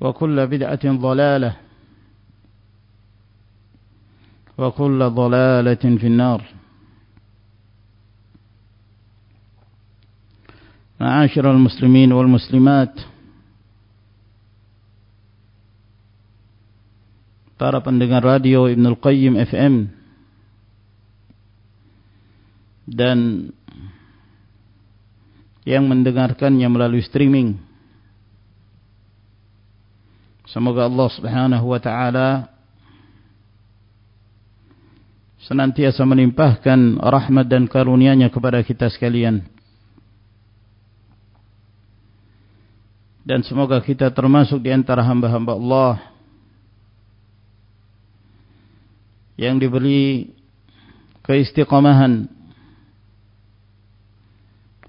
وكل بدعة ضلالة. وكل ضلالة في النار. معاشر المسلمين والمسلمات. طرف dengan راديو ابن القيم اف ام dan yang mendengarkannya melalui streaming streaming. Semoga Allah Subhanahu wa taala senantiasa menimpahkan rahmat dan karunia-Nya kepada kita sekalian. Dan semoga kita termasuk di antara hamba-hamba Allah yang diberi keistiqamahan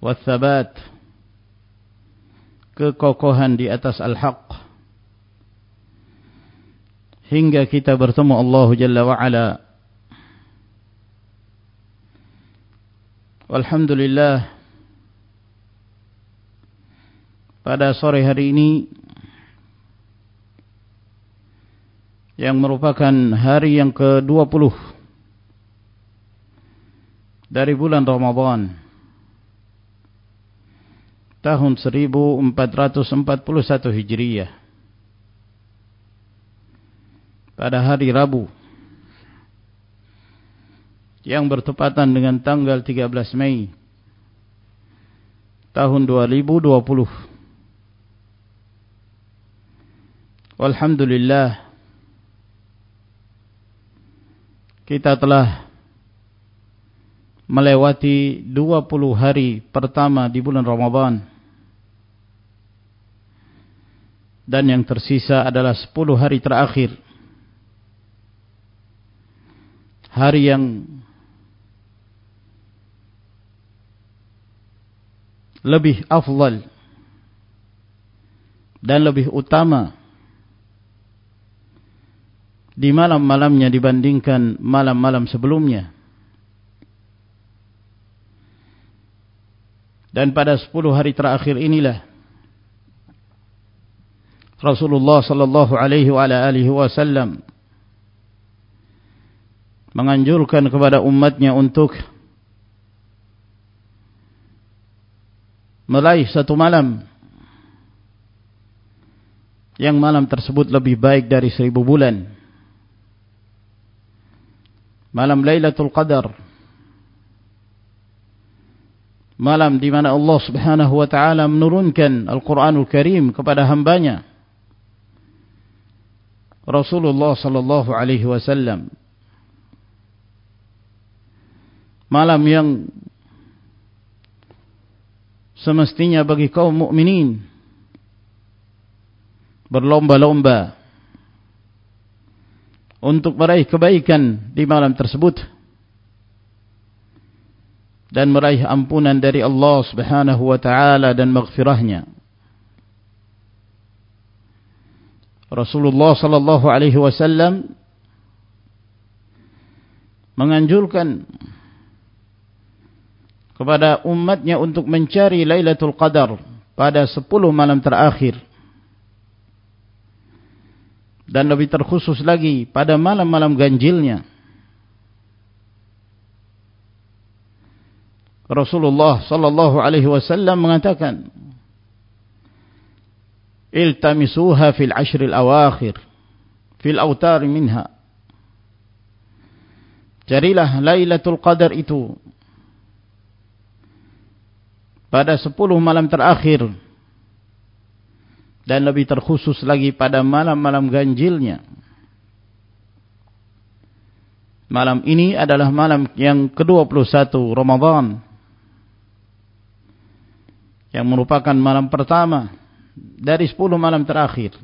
wassabat kekokohan di atas al-haq hingga kita bertemu Allah Jalla wa Ala. Alhamdulillah. Pada sore hari ini yang merupakan hari yang ke-20 dari bulan Ramadan tahun 1441 Hijriyah pada hari Rabu yang bertepatan dengan tanggal 13 Mei tahun 2020 Alhamdulillah kita telah melewati 20 hari pertama di bulan Ramadan. Dan yang tersisa adalah 10 hari terakhir hari yang lebih afdal dan lebih utama di malam-malamnya dibandingkan malam-malam sebelumnya. Dan pada 10 hari terakhir inilah Rasulullah sallallahu alaihi wa alihi wasallam menganjurkan kepada umatnya untuk meraih satu malam. Yang malam tersebut lebih baik dari seribu bulan. Malam Lailatul Qadar. Malam di mana Allah Subhanahu wa taala menurunkan Al-Qur'anul Karim kepada hambanya. Rasulullah sallallahu alaihi wasallam malam yang semestinya bagi kaum mukminin berlomba-lomba untuk meraih kebaikan di malam tersebut dan meraih ampunan dari Allah Subhanahu wa taala dan maghfirahnya. Rasulullah sallallahu alaihi wasallam menganjurkan kepada umatnya untuk mencari Lailatul Qadar pada 10 malam terakhir. Dan lebih terkhusus lagi pada malam-malam ganjilnya. Rasulullah sallallahu alaihi wasallam mengatakan iltamisuha fil ashril awakhir fil autar minha carilah lailatul qadar itu pada 10 malam terakhir. Dan lebih terkhusus lagi pada malam-malam ganjilnya. Malam ini adalah malam yang ke-21 Ramadan. Yang merupakan malam pertama dari 10 malam terakhir.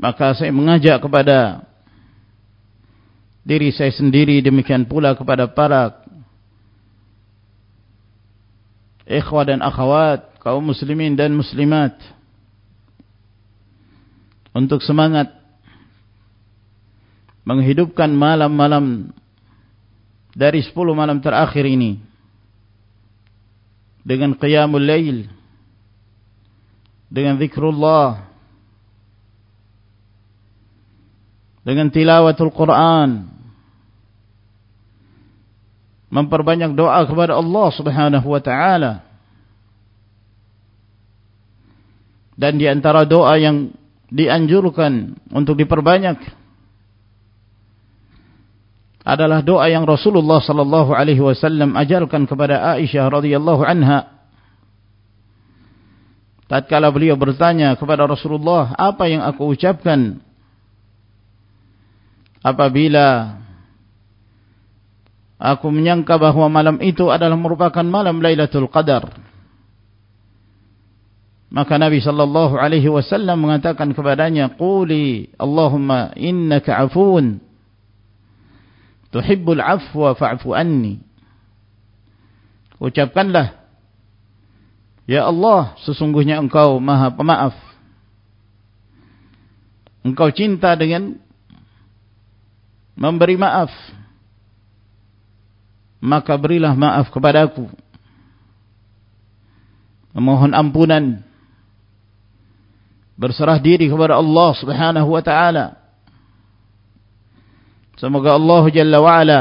Maka saya mengajak kepada diri saya sendiri demikian pula kepada para ikhwah dan akhwat kaum muslimin dan muslimat. Untuk semangat menghidupkan malam-malam dari 10 malam terakhir ini dengan qiyamul lail dengan zikrullah dengan tilawatul Quran memperbanyak doa kepada Allah Subhanahu wa taala dan di antara doa yang dianjurkan untuk diperbanyak adalah doa yang Rasulullah sallallahu alaihi wasallam ajarkan kepada Aisyah radhiyallahu anha. Tatkala beliau bertanya kepada Rasulullah, apa yang aku ucapkan apabila aku menyangka bahawa malam itu adalah merupakan malam Lailatul Qadar? Maka Nabi sallallahu alaihi wasallam mengatakan kepadanya, "Quli Allahumma innaka 'afuwun tuhibbul afwa fa'fu anni. Ucapkanlah ya Allah sesungguhnya engkau maha pemaaf. Engkau cinta dengan memberi maaf maka berilah maaf kepadaku memohon ampunan. Berserah diri kepada Allah Subhanahu wa taala. Semoga Allah Jalla wa'ala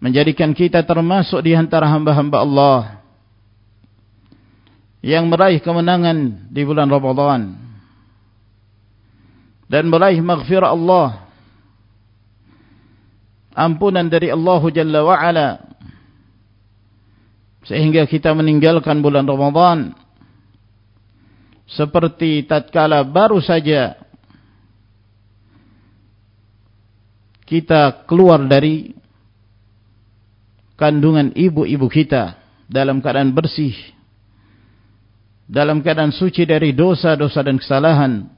menjadikan kita termasuk di antara hamba-hamba Allah yang meraih kemenangan di bulan Ramadan dan meraih maghfirah Allah ampunan dari Allah Jalla wa'ala. Sehingga kita meninggalkan bulan Ramadan. Seperti tatkala baru saja kita keluar dari kandungan ibu-ibu kita dalam keadaan bersih dalam keadaan suci dari dosa-dosa dan kesalahan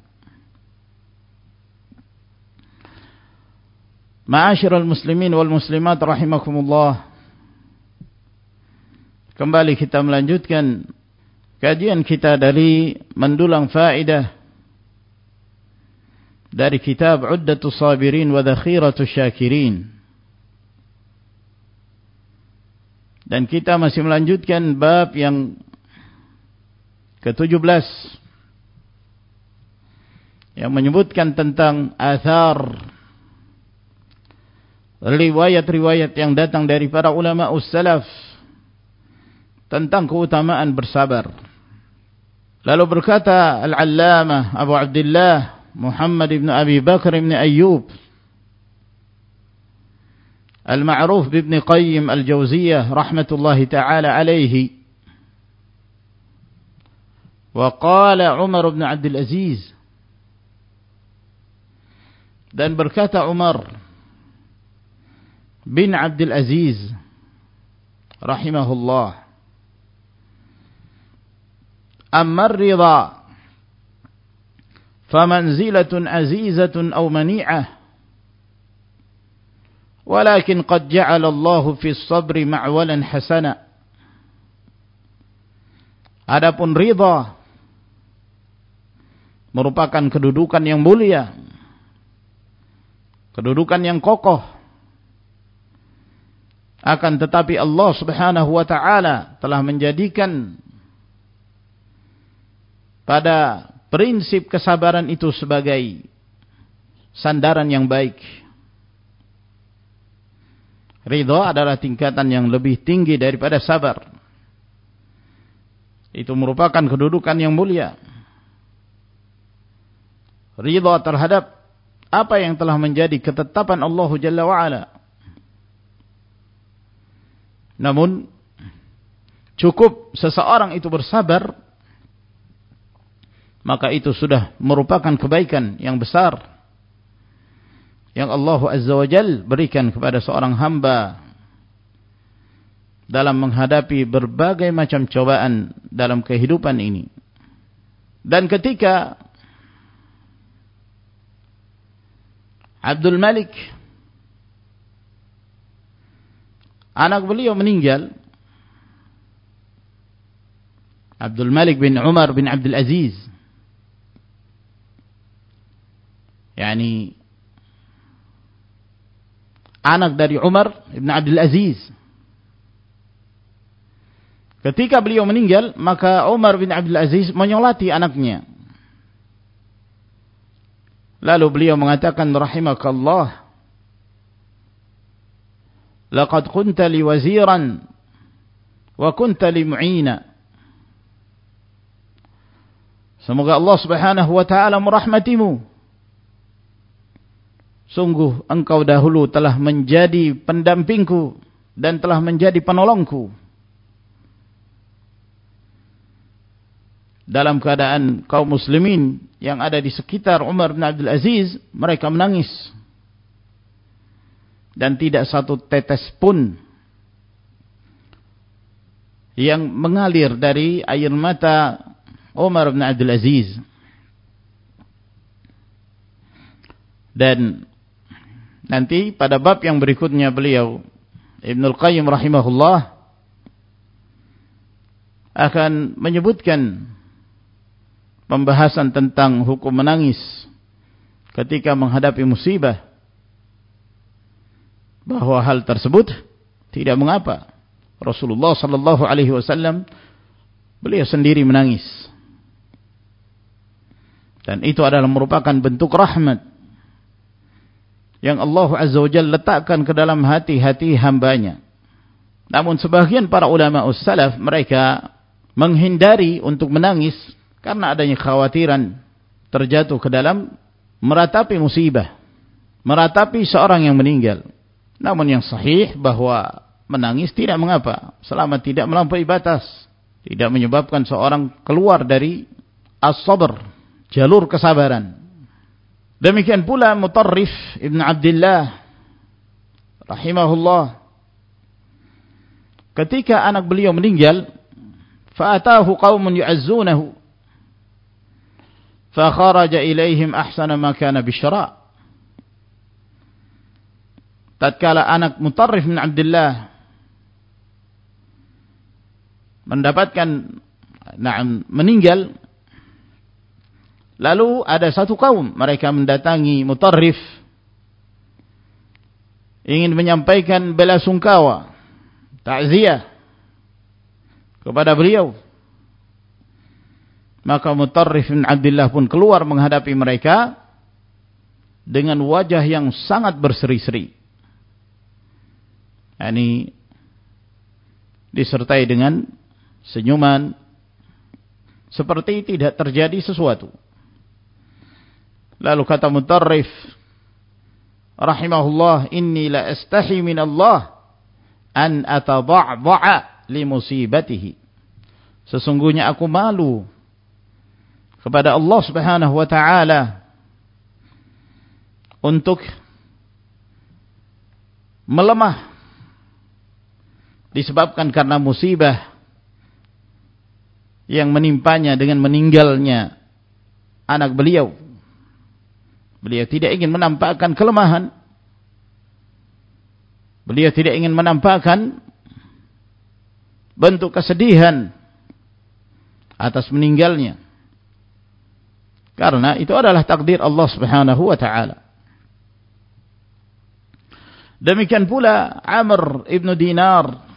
Ma'asyiral muslimin wal muslimat rahimakumullah Kembali kita melanjutkan kajian kita dari mendulang faedah dari kitab Uddatu Sabirin wa Dhakhiratu Syakirin. Dan kita masih melanjutkan bab yang ke-17 yang menyebutkan tentang athar riwayat-riwayat yang datang dari para ulama ussalaf tentang keutamaan bersabar. Lalu berkata Al-Allamah Abu Abdullah Muhammad ibn Abi Bakr ibn Ayyub Al-Ma'ruf ibn Qayyim Al-Jawziyah rahmatullahi ta'ala alaihi وقال عمر بن عبد العزيز dan berkata Umar بن عبد العزيز رحمه الله. أما الرضا فمنزلة عزيزة أو منيعة ولكن قد جعل الله في الصبر معولا حسنا. أدب رضا merupakan كدودوكا yang mulia kedudukan yang akan tetapi Allah Subhanahu wa taala telah menjadikan pada prinsip kesabaran itu sebagai sandaran yang baik. Ridha adalah tingkatan yang lebih tinggi daripada sabar. Itu merupakan kedudukan yang mulia. Ridha terhadap apa yang telah menjadi ketetapan Allah Jalla wa'ala. Namun, cukup seseorang itu bersabar, maka itu sudah merupakan kebaikan yang besar yang Allah Azza wa Jal berikan kepada seorang hamba dalam menghadapi berbagai macam cobaan dalam kehidupan ini. Dan ketika Abdul Malik anak beliau meninggal. Abdul Malik bin Umar bin Abdul Aziz. Yani anak dari Umar bin Abdul Aziz. Ketika beliau meninggal maka Umar bin Abdul Aziz menyolati anaknya. Lalu beliau mengatakan rahimakallah laqad kunta li waziran wa kunta li mu'ina. Semoga Allah Subhanahu wa taala merahmatimu. Sungguh engkau dahulu telah menjadi pendampingku dan telah menjadi penolongku. Dalam keadaan kaum muslimin yang ada di sekitar Umar bin Abdul Aziz, mereka menangis. Dan tidak satu tetes pun yang mengalir dari air mata Umar bin Abdul Aziz. Dan nanti pada bab yang berikutnya beliau Ibnul Qayyim rahimahullah akan menyebutkan pembahasan tentang hukum menangis ketika menghadapi musibah bahwa hal tersebut tidak mengapa. Rasulullah sallallahu alaihi wasallam beliau sendiri menangis. Dan itu adalah merupakan bentuk rahmat yang Allah azza wajalla letakkan ke dalam hati-hati hambanya. Namun sebagian para ulama ussalaf mereka menghindari untuk menangis karena adanya khawatiran terjatuh ke dalam meratapi musibah, meratapi seorang yang meninggal. Namun yang sahih bahwa menangis tidak mengapa. Selama tidak melampaui batas, tidak menyebabkan seorang keluar dari as-sabr, jalur kesabaran. Demikian pula Mutarrif Ibn Abdullah rahimahullah. Ketika anak beliau meninggal fa'atahu qaumun yu'azzunahu. Fa kharaja ilaihim ahsana ma kana bisyara' tatkala anak Mutarrif bin Abdullah mendapatkan nah, meninggal lalu ada satu kaum mereka mendatangi Mutarrif ingin menyampaikan bela sungkawa takziah kepada beliau Maka Mutarrif bin Abdullah pun keluar menghadapi mereka dengan wajah yang sangat berseri-seri. Ini disertai dengan senyuman seperti tidak terjadi sesuatu. Lalu kata Mutarrif rahimahullah inni la astahi min Allah an atadha'dha'a li musibatihi. Sesungguhnya aku malu kepada Allah Subhanahu wa taala untuk melemah disebabkan karena musibah yang menimpanya dengan meninggalnya anak beliau. Beliau tidak ingin menampakkan kelemahan. Beliau tidak ingin menampakkan bentuk kesedihan atas meninggalnya. Karena itu adalah takdir Allah Subhanahu wa taala. Demikian pula Amr ibn Dinar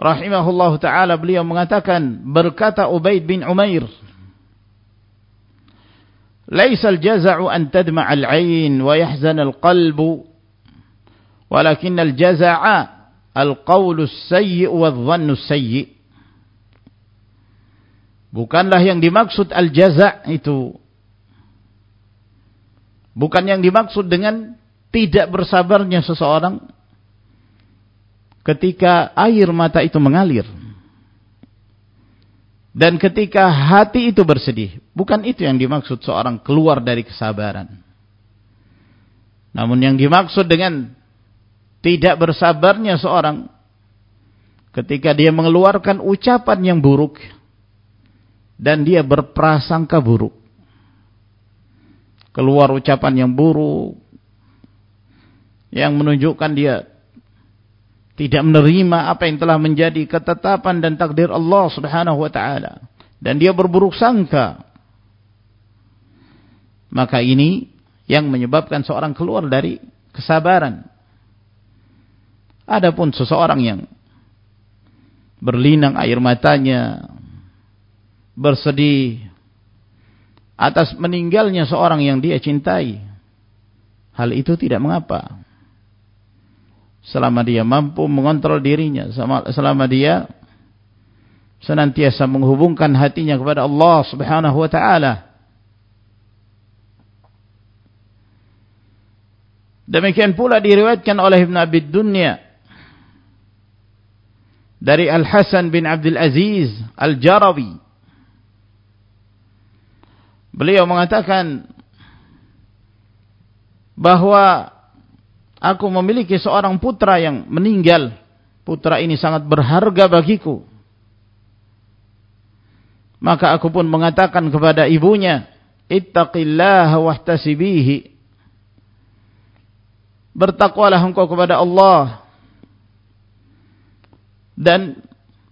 rahimahullahu taala beliau mengatakan berkata Ubaid bin Umair ليس الجزع أن تدمع العين ويحزن القلب ولكن الجزع القول السيء والظن السيء Bukanlah yang dimaksud al-jaza' itu. Bukan yang dimaksud dengan tidak bersabarnya seseorang ketika air mata itu mengalir. Dan ketika hati itu bersedih. Bukan itu yang dimaksud seorang keluar dari kesabaran. Namun yang dimaksud dengan tidak bersabarnya seorang ketika dia mengeluarkan ucapan yang buruk dan dia berprasangka buruk. Keluar ucapan yang buruk yang menunjukkan dia tidak menerima apa yang telah menjadi ketetapan dan takdir Allah Subhanahu wa taala dan dia berburuk sangka. Maka ini yang menyebabkan seorang keluar dari kesabaran. Adapun seseorang yang berlinang air matanya, bersedih atas meninggalnya seorang yang dia cintai. Hal itu tidak mengapa. Selama dia mampu mengontrol dirinya, selama dia senantiasa menghubungkan hatinya kepada Allah Subhanahu wa taala. Demikian pula diriwayatkan oleh Ibn Abi Dunya dari Al Hasan bin Abdul Aziz Al Jarawi Beliau mengatakan bahwa aku memiliki seorang putra yang meninggal. Putra ini sangat berharga bagiku. Maka aku pun mengatakan kepada ibunya, Ittaqillaha wahtasibihi. Bertakwalah engkau kepada Allah. Dan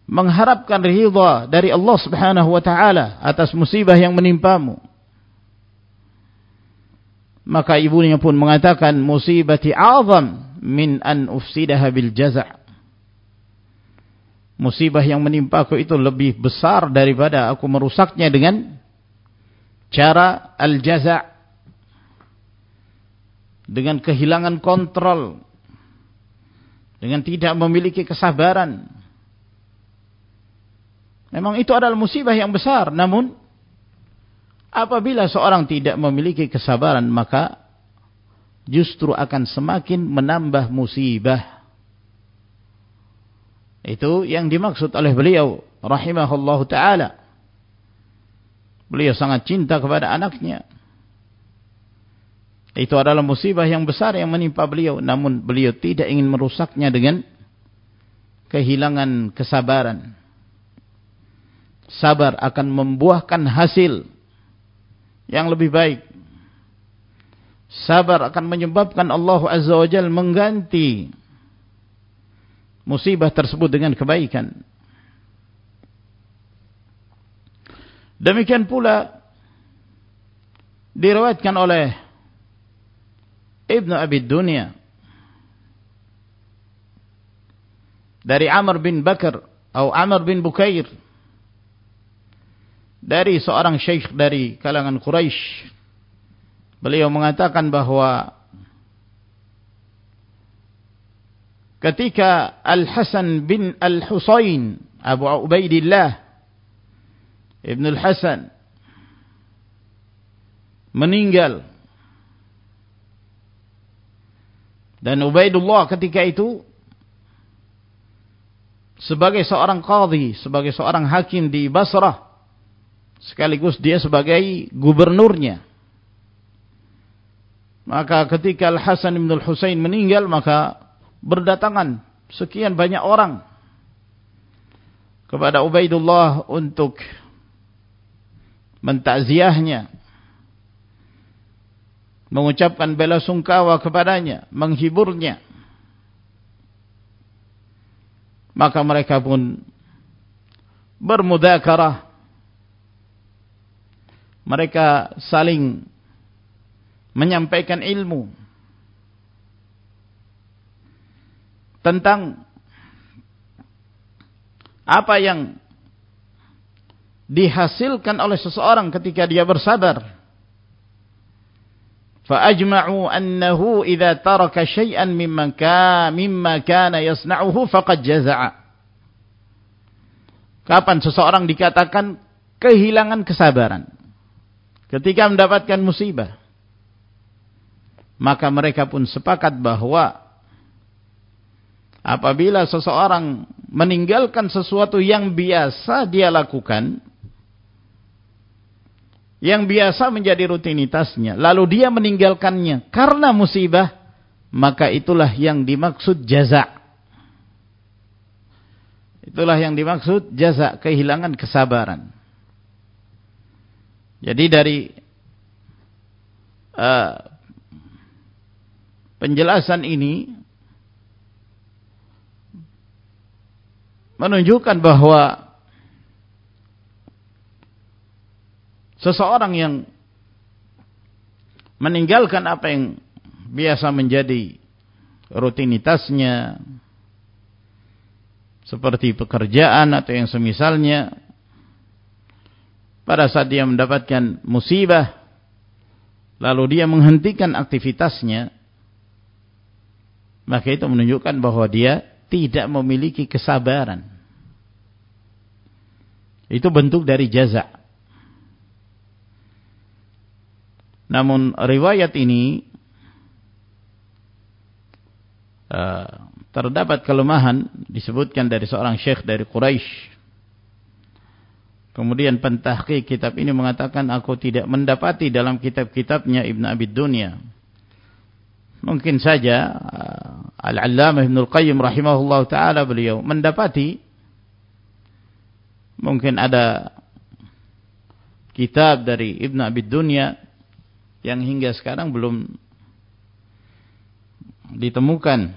mengharapkan ridha dari Allah subhanahu wa ta'ala atas musibah yang menimpamu. Maka ibunya pun mengatakan musibati azam min an ufsidaha bil jaza' musibah yang menimpaku itu lebih besar daripada aku merusaknya dengan cara al jaza' dengan kehilangan kontrol. Dengan tidak memiliki kesabaran. Memang itu adalah musibah yang besar namun Apabila seorang tidak memiliki kesabaran maka justru akan semakin menambah musibah. Itu yang dimaksud oleh beliau rahimahullahu taala. Beliau sangat cinta kepada anaknya. Itu adalah musibah yang besar yang menimpa beliau namun beliau tidak ingin merusaknya dengan kehilangan kesabaran. Sabar akan membuahkan hasil yang lebih baik. Sabar akan menyebabkan Allah Azza wa Jal mengganti musibah tersebut dengan kebaikan. Demikian pula diriwayatkan oleh Ibnu Abi Dunya dari Amr bin Bakar atau Amr bin Bukair dari seorang syekh dari kalangan Quraisy beliau mengatakan bahwa ketika Al-Hasan bin Al-Husain Abu Ubaidillah Ibn Al-Hasan meninggal. Dan Ubaidullah ketika itu sebagai seorang qadhi, sebagai seorang hakim di Basrah sekaligus dia sebagai gubernurnya. Maka ketika Al-Hasan bin Al-Husain meninggal maka berdatangan sekian banyak orang kepada Ubaidullah untuk mentakziahnya mengucapkan bela sungkawa kepadanya menghiburnya. Maka mereka pun bermudakarah mereka saling menyampaikan ilmu tentang apa yang dihasilkan oleh seseorang ketika dia bersabar. Fa'ajma'u annahu idza taraka syai'an mimma ka mimma kana yasna'uhu faqad jaza'a. Kapan seseorang dikatakan kehilangan kesabaran ketika mendapatkan musibah? Maka mereka pun sepakat bahwa apabila seseorang meninggalkan sesuatu yang biasa dia lakukan yang biasa menjadi rutinitasnya, lalu dia meninggalkannya karena musibah, maka itulah yang dimaksud jaza. Itulah yang dimaksud jaza, kehilangan kesabaran. Jadi dari uh, penjelasan ini menunjukkan bahwa seseorang yang meninggalkan apa yang biasa menjadi rutinitasnya seperti pekerjaan atau yang semisalnya pada saat dia mendapatkan musibah lalu dia menghentikan aktivitasnya maka itu menunjukkan bahwa dia tidak memiliki kesabaran itu bentuk dari jazak Namun riwayat ini uh, terdapat kelemahan disebutkan dari seorang syekh dari Quraisy. Kemudian pentahqiq kitab ini mengatakan aku tidak mendapati dalam kitab-kitabnya Ibn Abi Dunya. Mungkin saja uh, Al-Allamah Ibn Al-Qayyim rahimahullah taala beliau mendapati mungkin ada kitab dari Ibn Abi Dunya yang hingga sekarang belum ditemukan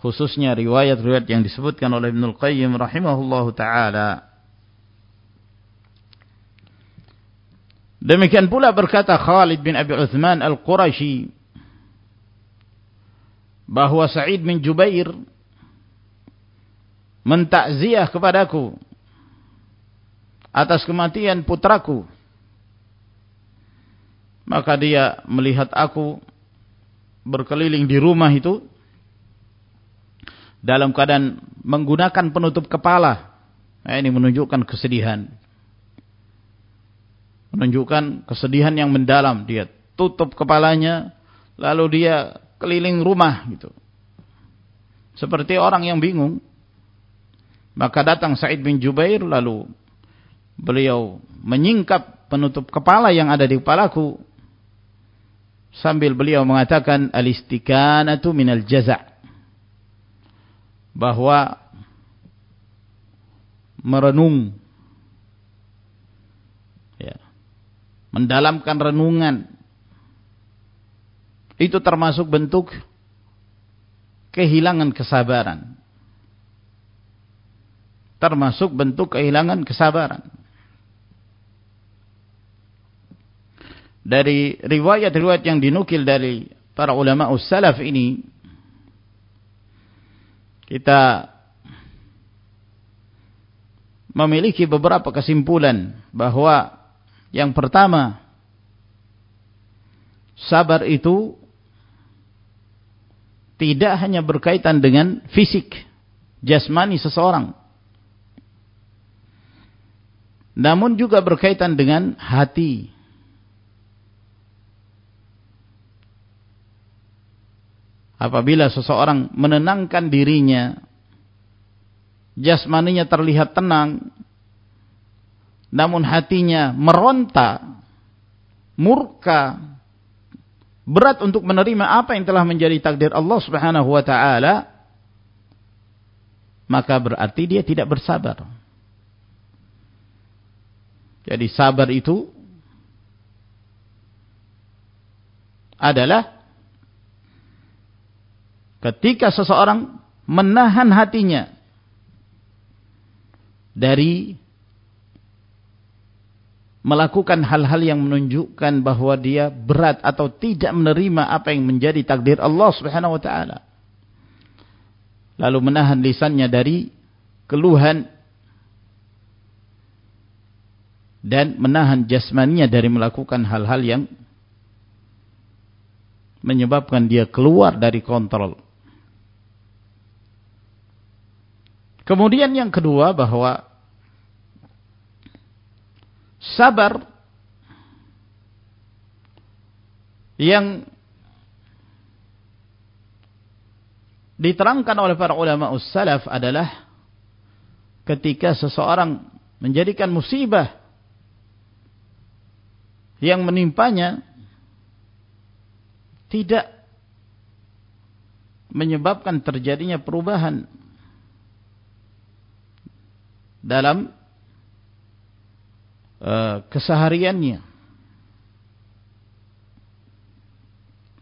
khususnya riwayat-riwayat yang disebutkan oleh Ibnul Qayyim rahimahullahu taala. Demikian pula berkata Khalid bin Abi Uthman Al-Qurashi bahwa Sa'id bin Jubair mentakziah kepadaku atas kematian putraku. Maka dia melihat aku berkeliling di rumah itu dalam keadaan menggunakan penutup kepala. Nah, ini menunjukkan kesedihan. Menunjukkan kesedihan yang mendalam. Dia tutup kepalanya, lalu dia keliling rumah gitu. Seperti orang yang bingung. Maka datang Said bin Jubair lalu beliau menyingkap penutup kepala yang ada di kepalaku sambil beliau mengatakan al-istikanatu minal jaza' bahwa merenung ya, mendalamkan renungan itu termasuk bentuk kehilangan kesabaran. Termasuk bentuk kehilangan kesabaran. Dari riwayat-riwayat yang dinukil dari para ulama salaf ini kita memiliki beberapa kesimpulan bahwa yang pertama sabar itu tidak hanya berkaitan dengan fisik jasmani seseorang namun juga berkaitan dengan hati apabila seseorang menenangkan dirinya jasmaninya terlihat tenang namun hatinya meronta murka berat untuk menerima apa yang telah menjadi takdir Allah Subhanahu wa taala maka berarti dia tidak bersabar. Jadi sabar itu adalah ketika seseorang menahan hatinya dari melakukan hal-hal yang menunjukkan bahwa dia berat atau tidak menerima apa yang menjadi takdir Allah Subhanahu wa taala. Lalu menahan lisannya dari keluhan dan menahan jasmaninya dari melakukan hal-hal yang menyebabkan dia keluar dari kontrol. Kemudian yang kedua bahwa sabar yang diterangkan oleh para ulama ussalaf adalah ketika seseorang menjadikan musibah yang menimpanya tidak menyebabkan terjadinya perubahan dalam uh, kesehariannya.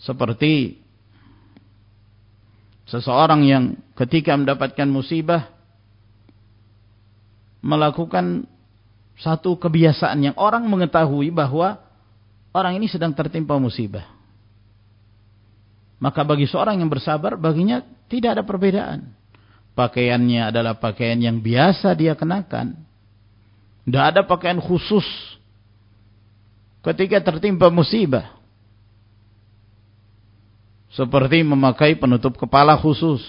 Seperti seseorang yang ketika mendapatkan musibah melakukan satu kebiasaan yang orang mengetahui bahwa orang ini sedang tertimpa musibah. Maka bagi seorang yang bersabar baginya tidak ada perbedaan pakaiannya adalah pakaian yang biasa dia kenakan. Tidak ada pakaian khusus ketika tertimpa musibah. Seperti memakai penutup kepala khusus.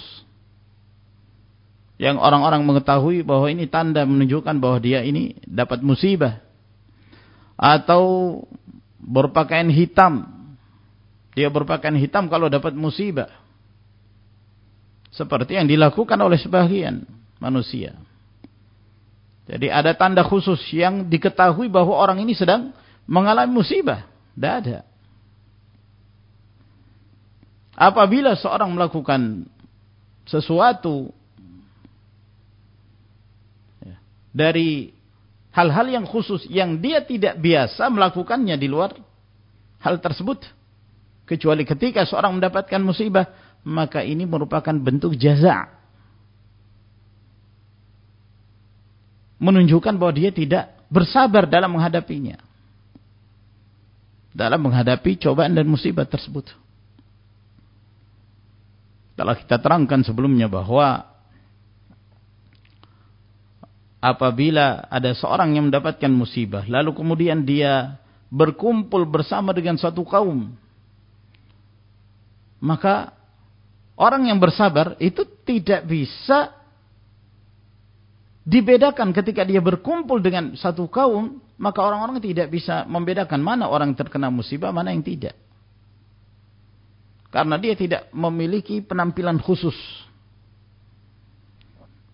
Yang orang-orang mengetahui bahwa ini tanda menunjukkan bahwa dia ini dapat musibah. Atau berpakaian hitam. Dia berpakaian hitam kalau dapat musibah seperti yang dilakukan oleh sebagian manusia. Jadi ada tanda khusus yang diketahui bahwa orang ini sedang mengalami musibah. Tidak ada. Apabila seorang melakukan sesuatu ya, dari hal-hal yang khusus yang dia tidak biasa melakukannya di luar hal tersebut. Kecuali ketika seorang mendapatkan musibah, maka ini merupakan bentuk jaza. Menunjukkan bahwa dia tidak bersabar dalam menghadapinya. Dalam menghadapi cobaan dan musibah tersebut. Telah kita terangkan sebelumnya bahwa apabila ada seorang yang mendapatkan musibah, lalu kemudian dia berkumpul bersama dengan suatu kaum, maka Orang yang bersabar itu tidak bisa dibedakan ketika dia berkumpul dengan satu kaum, maka orang-orang tidak bisa membedakan mana orang terkena musibah, mana yang tidak. Karena dia tidak memiliki penampilan khusus.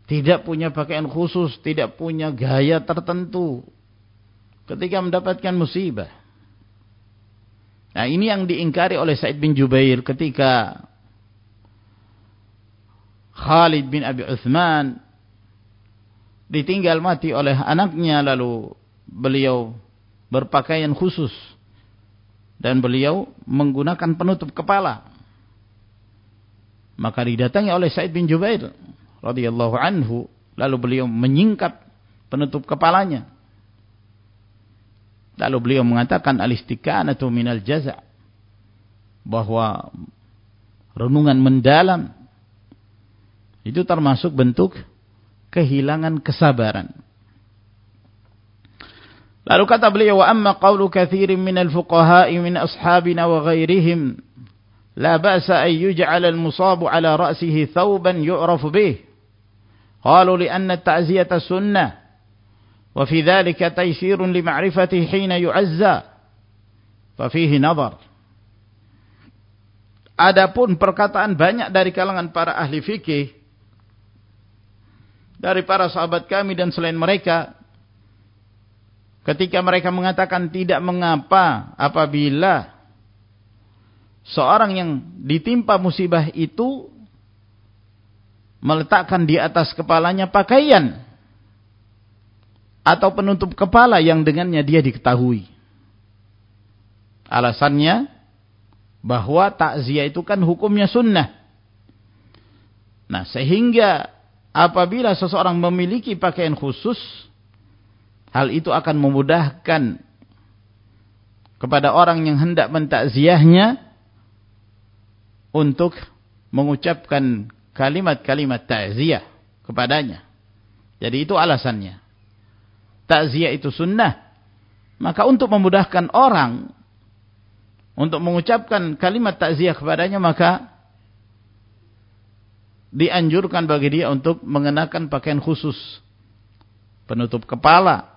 Tidak punya pakaian khusus, tidak punya gaya tertentu ketika mendapatkan musibah. Nah ini yang diingkari oleh Said bin Jubair ketika Khalid bin Abi Uthman ditinggal mati oleh anaknya lalu beliau berpakaian khusus dan beliau menggunakan penutup kepala. Maka didatangi oleh Said bin Jubair radhiyallahu anhu lalu beliau menyingkap penutup kepalanya. Lalu beliau mengatakan al-istiqanatu minal jaza' bahwa renungan mendalam itu termasuk bentuk kehilangan kesabaran. Lalu kata beliau, wa amma qawlu kathirin min al-fuqaha'i min ashabina wa ghairihim, la ba'sa an yuj'ala al-musabu ala ra'sihi thawban yu'rafu bih. Qalu li'anna at-ta'ziyata sunnah, wa fi dhalika taysirun li ma'rifatihi hina yu'azza, fa fihi. Adapun perkataan banyak dari kalangan para ahli fikih, dari para sahabat kami dan selain mereka, ketika mereka mengatakan tidak mengapa apabila seorang yang ditimpa musibah itu meletakkan di atas kepalanya pakaian atau penutup kepala yang dengannya dia diketahui. Alasannya bahwa takziah itu kan hukumnya sunnah. Nah, sehingga apabila seseorang memiliki pakaian khusus Hal itu akan memudahkan kepada orang yang hendak mentakziahnya untuk mengucapkan kalimat-kalimat takziah kepadanya. Jadi itu alasannya. Takziah itu sunnah. Maka untuk memudahkan orang untuk mengucapkan kalimat takziah kepadanya maka dianjurkan bagi dia untuk mengenakan pakaian khusus penutup kepala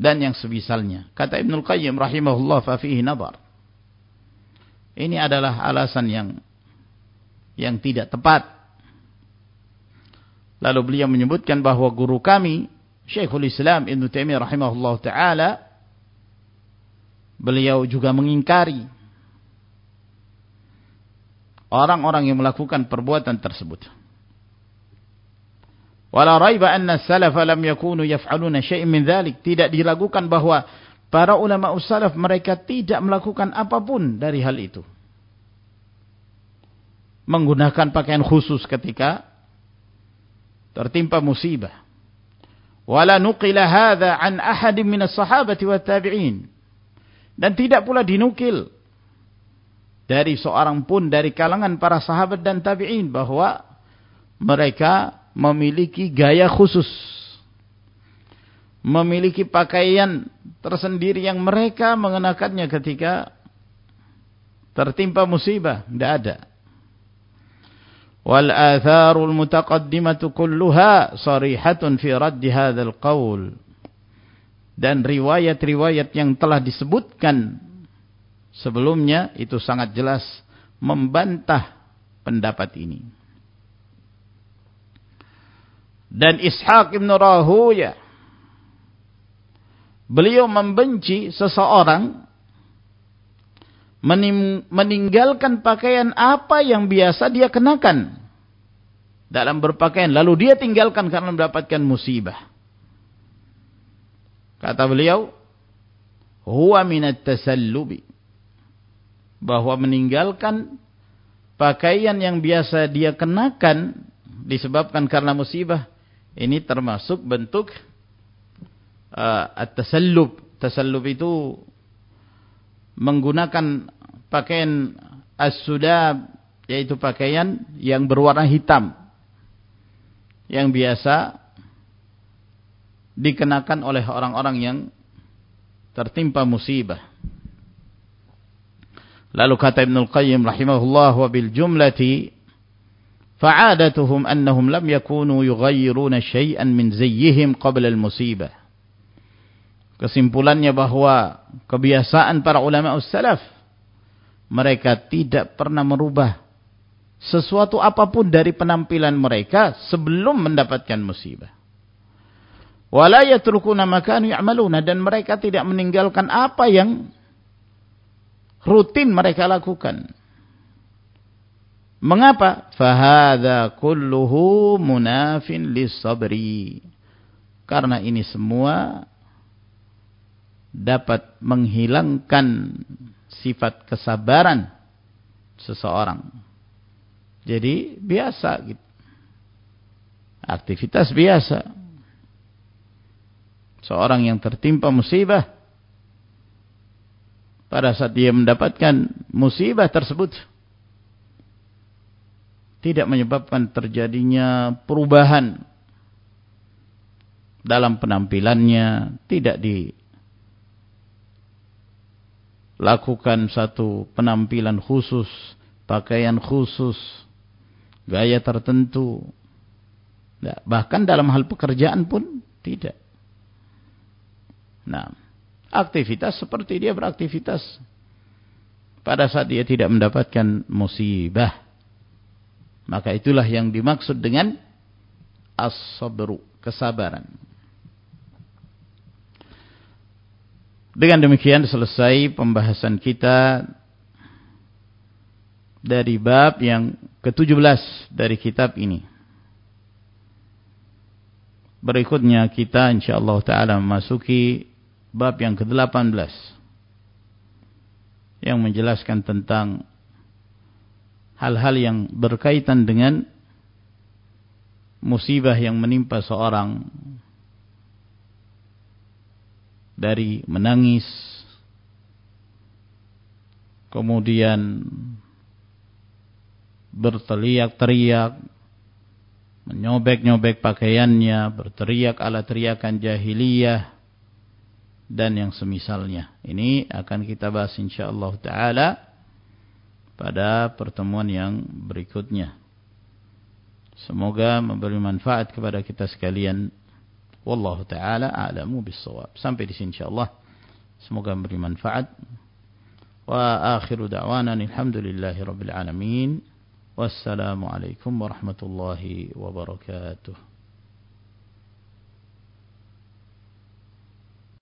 dan yang semisalnya. Kata Ibnul Qayyim rahimahullah fa fihi nadhar. Ini adalah alasan yang yang tidak tepat. Lalu beliau menyebutkan bahwa guru kami Syekhul Islam Ibn Taimiyah rahimahullah taala beliau juga mengingkari orang-orang yang melakukan perbuatan tersebut. Wala raiba anna salaf lam yakunu yaf'aluna syai'in min dhalik. Tidak diragukan bahwa para ulama salaf mereka tidak melakukan apapun dari hal itu. Menggunakan pakaian khusus ketika tertimpa musibah. Wala nuqila hadha an ahadim min as-sahabati wa tabi'in. Dan tidak pula dinukil dari seorang pun dari kalangan para sahabat dan tabi'in bahwa mereka memiliki gaya khusus. Memiliki pakaian tersendiri yang mereka mengenakannya ketika tertimpa musibah. Tidak ada. Wal atharul mutaqaddimatu kulluha sarihatun fi raddi hadzal qaul. Dan riwayat-riwayat yang telah disebutkan sebelumnya itu sangat jelas membantah pendapat ini. Dan Ishaq ibn Rahuya beliau membenci seseorang meninggalkan pakaian apa yang biasa dia kenakan dalam berpakaian lalu dia tinggalkan karena mendapatkan musibah. Kata beliau huwa minat tasallubi bahwa meninggalkan pakaian yang biasa dia kenakan disebabkan karena musibah ini termasuk bentuk uh, at-tasallub. Tasallub itu menggunakan pakaian as-sudab yaitu pakaian yang berwarna hitam yang biasa dikenakan oleh orang-orang yang tertimpa musibah. Lalu kata Ibnu Qayyim rahimahullah wa bil jumlati fa'adatuhum annahum lam yakunu yughayyiruna syai'an min zayyihim qabla al-musibah. Kesimpulannya bahwa kebiasaan para ulama ussalaf mereka tidak pernah merubah sesuatu apa pun dari penampilan mereka sebelum mendapatkan musibah. Wala yatrukuna makanu ya'maluna dan mereka tidak meninggalkan apa yang rutin mereka lakukan. Mengapa? Fahada kulluhu munafin sabri. Karena ini semua dapat menghilangkan sifat kesabaran seseorang. Jadi biasa gitu. Aktivitas biasa. Seorang yang tertimpa musibah pada saat dia mendapatkan musibah tersebut tidak menyebabkan terjadinya perubahan dalam penampilannya tidak dilakukan satu penampilan khusus, pakaian khusus, gaya tertentu. Bahkan dalam hal pekerjaan pun tidak. Nah, aktivitas seperti dia beraktivitas pada saat dia tidak mendapatkan musibah. Maka itulah yang dimaksud dengan as-sabru, kesabaran. Dengan demikian selesai pembahasan kita dari bab yang ke-17 dari kitab ini. Berikutnya kita insyaallah taala memasuki bab yang ke-18 yang menjelaskan tentang hal-hal yang berkaitan dengan musibah yang menimpa seorang dari menangis kemudian berteriak-teriak menyobek-nyobek pakaiannya berteriak ala teriakan jahiliyah dan yang semisalnya ini akan kita bahas insyaallah taala pada pertemuan yang berikutnya. Semoga memberi manfaat kepada kita sekalian. Wallahu taala a'lamu bis-shawab. Sampai di sini insyaallah. Semoga memberi manfaat. Wa akhiru da'wana alhamdulillahi rabbil alamin. Wassalamu alaikum warahmatullahi wabarakatuh.